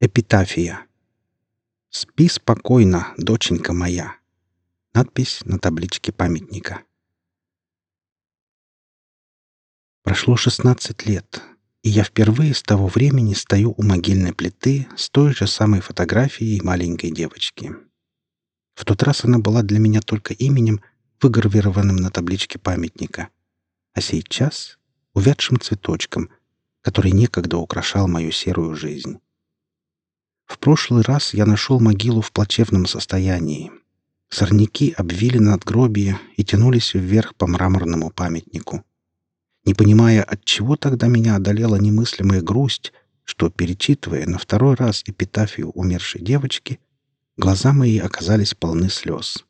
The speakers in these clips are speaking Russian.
Эпитафия. «Спи спокойно, доченька моя». Надпись на табличке памятника. Прошло 16 лет, и я впервые с того времени стою у могильной плиты с той же самой фотографией маленькой девочки. В тот раз она была для меня только именем, выгравированным на табличке памятника, а сейчас — увядшим цветочком, который некогда украшал мою серую жизнь. В прошлый раз я нашел могилу в плачевном состоянии. Сорняки обвили надгробие и тянулись вверх по мраморному памятнику. Не понимая, от чего тогда меня одолела немыслимая грусть, что, перечитывая на второй раз эпитафию умершей девочки, глаза мои оказались полны слез.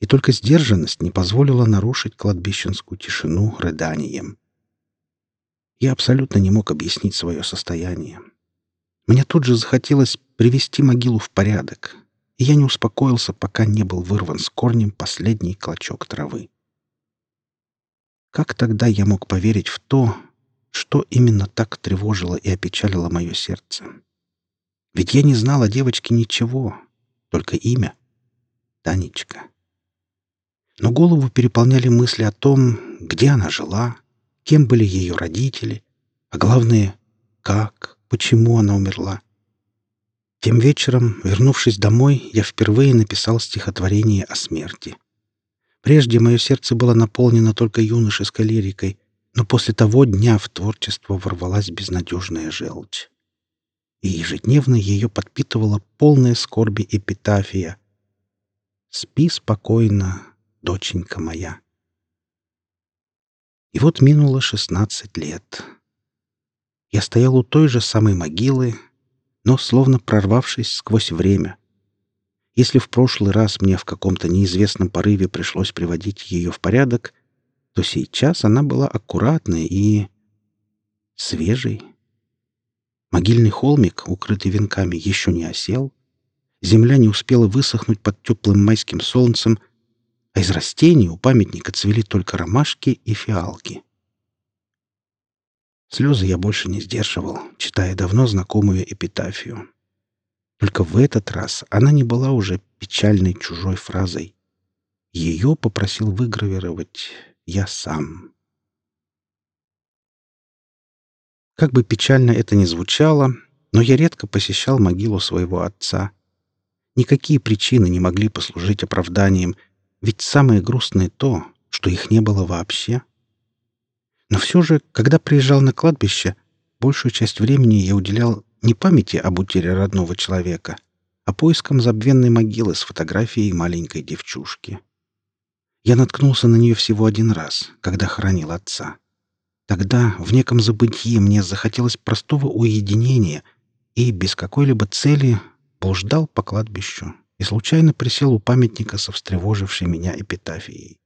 И только сдержанность не позволила нарушить кладбищенскую тишину рыданием. Я абсолютно не мог объяснить свое состояние. Мне тут же захотелось привести могилу в порядок, и я не успокоился, пока не был вырван с корнем последний клочок травы. Как тогда я мог поверить в то, что именно так тревожило и опечалило мое сердце? Ведь я не знал о девочке ничего, только имя — Танечка. Но голову переполняли мысли о том, где она жила, кем были ее родители, а главное — как, почему она умерла. Тем вечером, вернувшись домой, я впервые написал стихотворение о смерти. Прежде мое сердце было наполнено только юношеской лирикой, но после того дня в творчество ворвалась безнадежная желчь. И ежедневно ее подпитывала полная скорби эпитафия. «Спи спокойно, доченька моя». И вот минуло шестнадцать лет. Я стоял у той же самой могилы, но словно прорвавшись сквозь время. Если в прошлый раз мне в каком-то неизвестном порыве пришлось приводить ее в порядок, то сейчас она была аккуратной и... свежей. Могильный холмик, укрытый венками, еще не осел. Земля не успела высохнуть под теплым майским солнцем, а из растений у памятника цвели только ромашки и фиалки. Слезы я больше не сдерживал, читая давно знакомую эпитафию. Только в этот раз она не была уже печальной чужой фразой. Ее попросил выгравировать я сам. Как бы печально это ни звучало, но я редко посещал могилу своего отца. Никакие причины не могли послужить оправданием, ведь самое грустное то, что их не было вообще — но все же, когда приезжал на кладбище, большую часть времени я уделял не памяти об утере родного человека, а поискам забвенной могилы с фотографией маленькой девчушки. Я наткнулся на нее всего один раз, когда хоронил отца. Тогда в неком забытии мне захотелось простого уединения и без какой-либо цели блуждал по кладбищу и случайно присел у памятника со встревожившей меня эпитафией.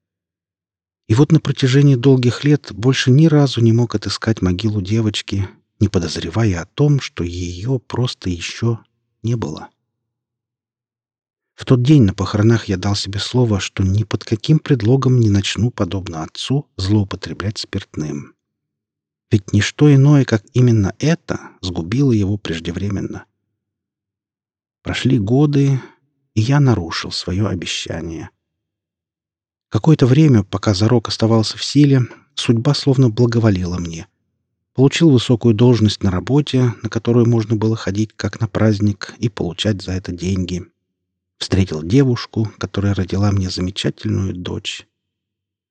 И вот на протяжении долгих лет больше ни разу не мог отыскать могилу девочки, не подозревая о том, что ее просто еще не было. В тот день на похоронах я дал себе слово, что ни под каким предлогом не начну, подобно отцу, злоупотреблять спиртным. Ведь ничто иное, как именно это, сгубило его преждевременно. Прошли годы, и я нарушил свое обещание — Какое-то время, пока зарок оставался в силе, судьба словно благоволила мне. Получил высокую должность на работе, на которую можно было ходить как на праздник и получать за это деньги. Встретил девушку, которая родила мне замечательную дочь.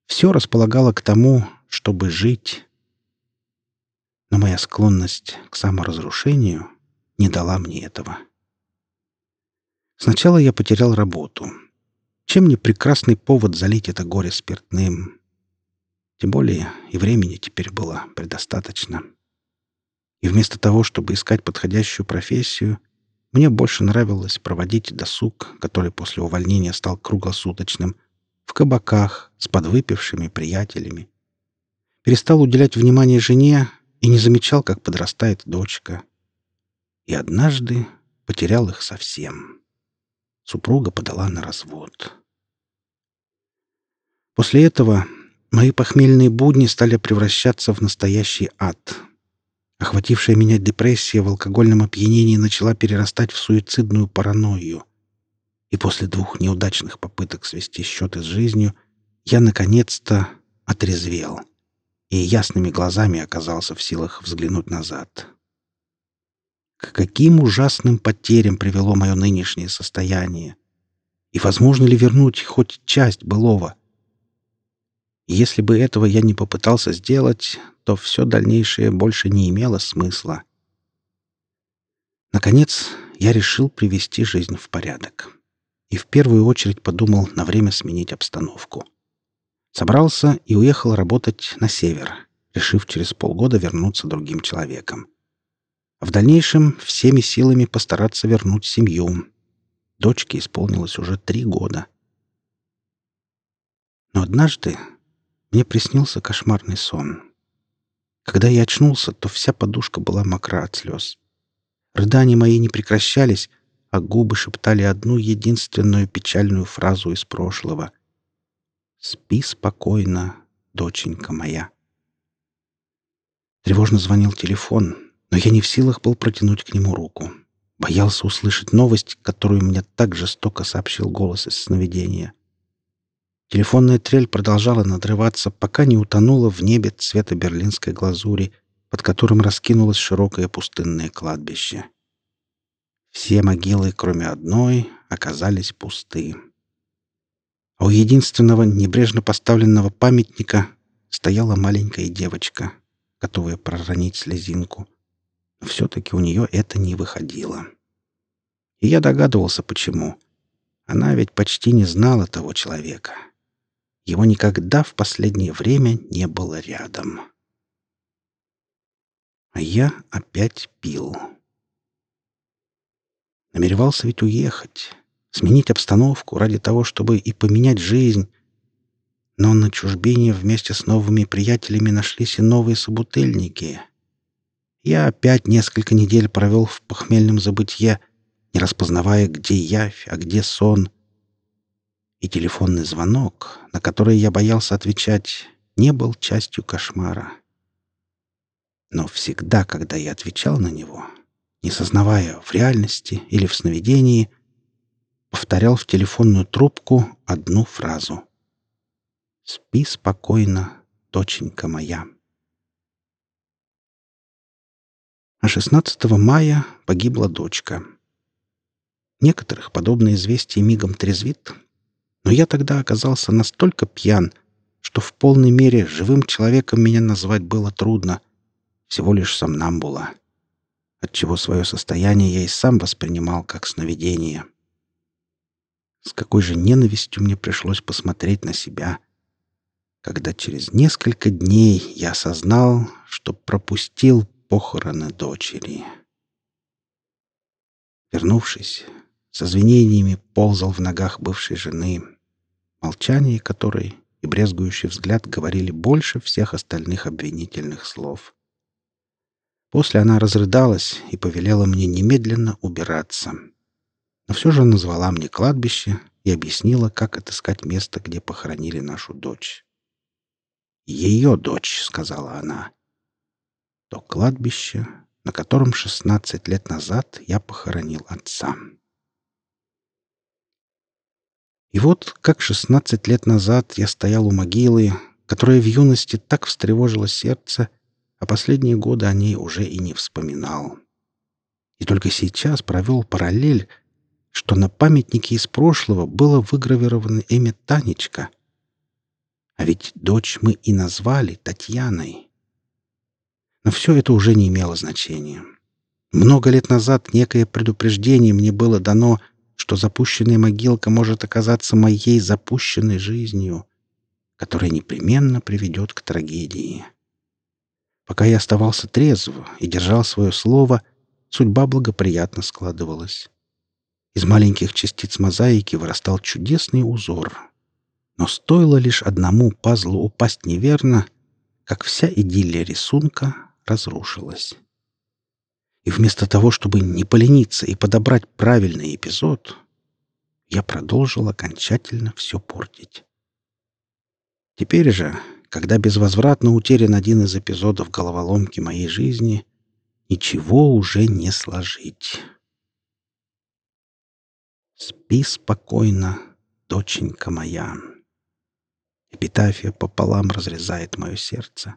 Все располагало к тому, чтобы жить. Но моя склонность к саморазрушению не дала мне этого. Сначала я потерял работу — чем не прекрасный повод залить это горе спиртным? Тем более и времени теперь было предостаточно. И вместо того, чтобы искать подходящую профессию, мне больше нравилось проводить досуг, который после увольнения стал круглосуточным, в кабаках с подвыпившими приятелями. Перестал уделять внимание жене и не замечал, как подрастает дочка. И однажды потерял их совсем. Супруга подала на развод. После этого мои похмельные будни стали превращаться в настоящий ад. Охватившая меня депрессия в алкогольном опьянении начала перерастать в суицидную паранойю. И после двух неудачных попыток свести счеты с жизнью я, наконец-то, отрезвел и ясными глазами оказался в силах взглянуть назад. К каким ужасным потерям привело мое нынешнее состояние? И возможно ли вернуть хоть часть былого? Если бы этого я не попытался сделать, то все дальнейшее больше не имело смысла. Наконец, я решил привести жизнь в порядок. И в первую очередь подумал на время сменить обстановку. Собрался и уехал работать на север, решив через полгода вернуться другим человеком. В дальнейшем всеми силами постараться вернуть семью. Дочке исполнилось уже три года. Но однажды мне приснился кошмарный сон. Когда я очнулся, то вся подушка была мокра от слез. Рыдания мои не прекращались, а губы шептали одну единственную печальную фразу из прошлого. «Спи спокойно, доченька моя». Тревожно звонил телефон, но я не в силах был протянуть к нему руку. Боялся услышать новость, которую мне так жестоко сообщил голос из сновидения. Телефонная трель продолжала надрываться, пока не утонула в небе цвета берлинской глазури, под которым раскинулось широкое пустынное кладбище. Все могилы, кроме одной, оказались пусты. А у единственного небрежно поставленного памятника стояла маленькая девочка, готовая проронить слезинку все-таки у нее это не выходило. И я догадывался, почему. Она ведь почти не знала того человека. Его никогда в последнее время не было рядом. А я опять пил. Намеревался ведь уехать, сменить обстановку ради того, чтобы и поменять жизнь. Но на чужбине вместе с новыми приятелями нашлись и новые собутыльники — я опять несколько недель провел в похмельном забытье, не распознавая, где явь, а где сон. И телефонный звонок, на который я боялся отвечать, не был частью кошмара. Но всегда, когда я отвечал на него, не сознавая в реальности или в сновидении, повторял в телефонную трубку одну фразу. «Спи спокойно, доченька моя». а 16 мая погибла дочка. Некоторых подобное известие мигом трезвит, но я тогда оказался настолько пьян, что в полной мере живым человеком меня назвать было трудно, всего лишь сомнамбула, отчего свое состояние я и сам воспринимал как сновидение. С какой же ненавистью мне пришлось посмотреть на себя, когда через несколько дней я осознал, что пропустил похороны дочери. Вернувшись, со звенениями ползал в ногах бывшей жены, молчание которой и брезгующий взгляд говорили больше всех остальных обвинительных слов. После она разрыдалась и повелела мне немедленно убираться. Но все же назвала мне кладбище и объяснила, как отыскать место, где похоронили нашу дочь. «Ее дочь», — сказала она, то кладбище, на котором 16 лет назад я похоронил отца. И вот как 16 лет назад я стоял у могилы, которая в юности так встревожила сердце, а последние годы о ней уже и не вспоминал. И только сейчас провел параллель, что на памятнике из прошлого было выгравировано имя Танечка. А ведь дочь мы и назвали Татьяной. Но все это уже не имело значения. Много лет назад некое предупреждение мне было дано, что запущенная могилка может оказаться моей запущенной жизнью, которая непременно приведет к трагедии. Пока я оставался трезв и держал свое слово, судьба благоприятно складывалась. Из маленьких частиц мозаики вырастал чудесный узор. Но стоило лишь одному пазлу упасть неверно, как вся идиллия рисунка разрушилась. И вместо того, чтобы не полениться и подобрать правильный эпизод, я продолжил окончательно все портить. Теперь же, когда безвозвратно утерян один из эпизодов головоломки моей жизни, ничего уже не сложить. Спи спокойно, доченька моя. Эпитафия пополам разрезает мое сердце.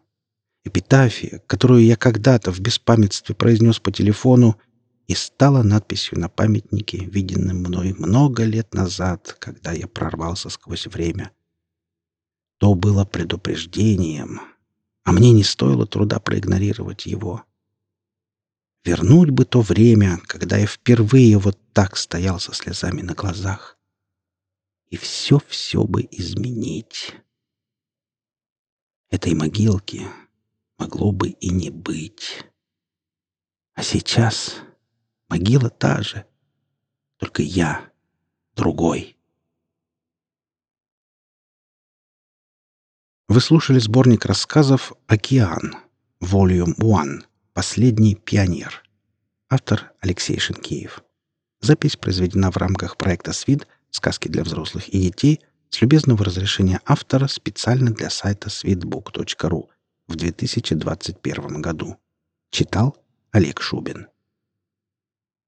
Эпитафия, которую я когда-то в беспамятстве произнес по телефону, и стала надписью на памятнике, виденным мной много лет назад, когда я прорвался сквозь время. То было предупреждением, а мне не стоило труда проигнорировать его. Вернуть бы то время, когда я впервые вот так стоял со слезами на глазах. И все-все бы изменить. Этой могилки могло бы и не быть. А сейчас могила та же, только я другой. Вы слушали сборник рассказов «Океан», Volume 1, «Последний пионер». Автор Алексей Шенкеев. Запись произведена в рамках проекта «СВИД. Сказки для взрослых и детей» с любезного разрешения автора специально для сайта sweetbook.ru в 2021 году. Читал Олег Шубин.